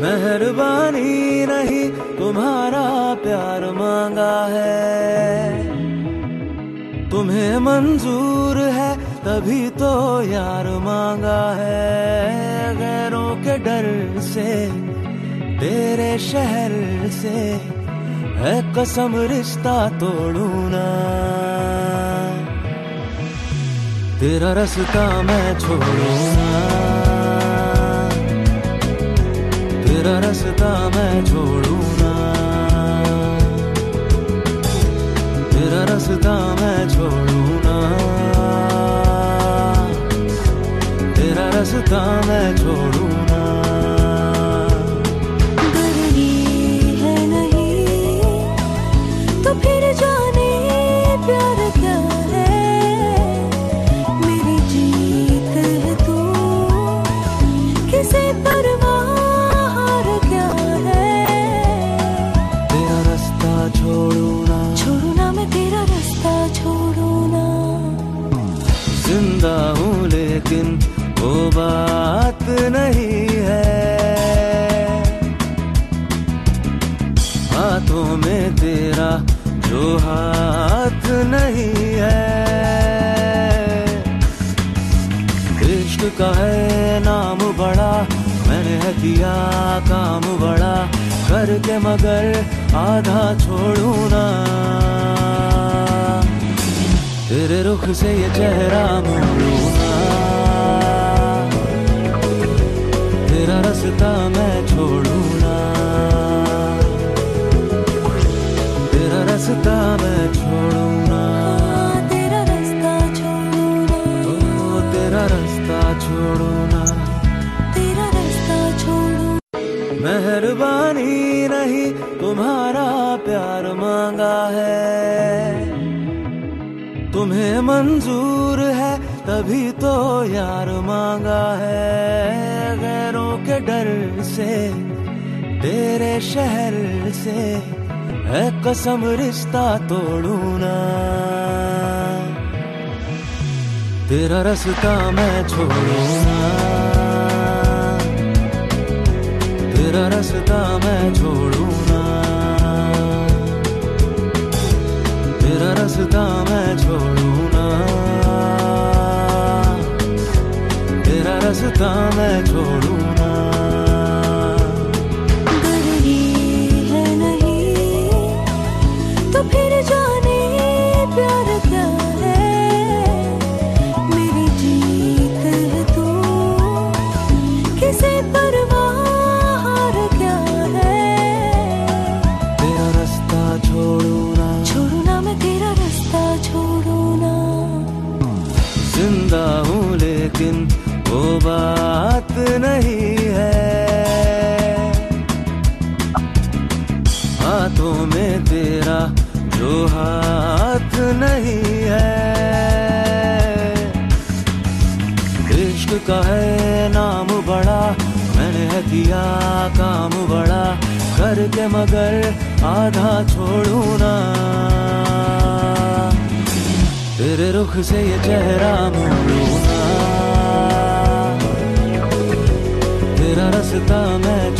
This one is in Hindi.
मेहरबानी नहीं, तुम्हारा प्यार मांगा है। तुम्हें मंजूर है, तभी तो यार मांगा है। गैरों के डर से, तेरे शहर से, है कसम रिश्ता तोड़ू ना तेरा रास्ता मैं छोड़ू ना तेरा रास्ता मैं छोड़ू ना तेरा रास्ता मैं छोड़ू ना तेरा रास्ता मैं छोड़ू ना लेकिन वो बात नहीं है। हाथों में तेरा जो हाथ नहीं है। इश्क का है नाम बड़ा, मैंने है किया काम बड़ा, करके मगर आधा छोड़ू ना। तेरे रुख से ये चेहरा मोड़ू। रास्ता मैं छोड़ू ना। तेरा रास्ता मैं छोड़ू ना। हाँ, तेरा रास्ता छोड़ू ना। ओ तेरा रास्ता छोड़ू ना। तेरा रास्ता छोड़ू। मेहरबानी नहीं तुम्हारा प्यार मांगा है। तुम्हें मंजूर है तभी तो यार मांगा है। के डर से, तेरे शहर से है कसम रिश्ता तोड़ू ना। तेरा रास्ता मैं छोड़ू ना। तेरा रास्ता मैं छोड़ू ना। तेरा रास्ता मैं छोड़ू ना। तेरा रास्ता मैं छोड़ू ज़िंदा हूँ लेकिन वो बात नहीं है। हाथों में तेरा जो हाथ नहीं है। इश्क का है नाम बड़ा किया काम बड़ा करके मगर आधा छोड़ू ना। तेरे रुख से ये चेहरा मोड़ू ना। तेरा रास्ता मैं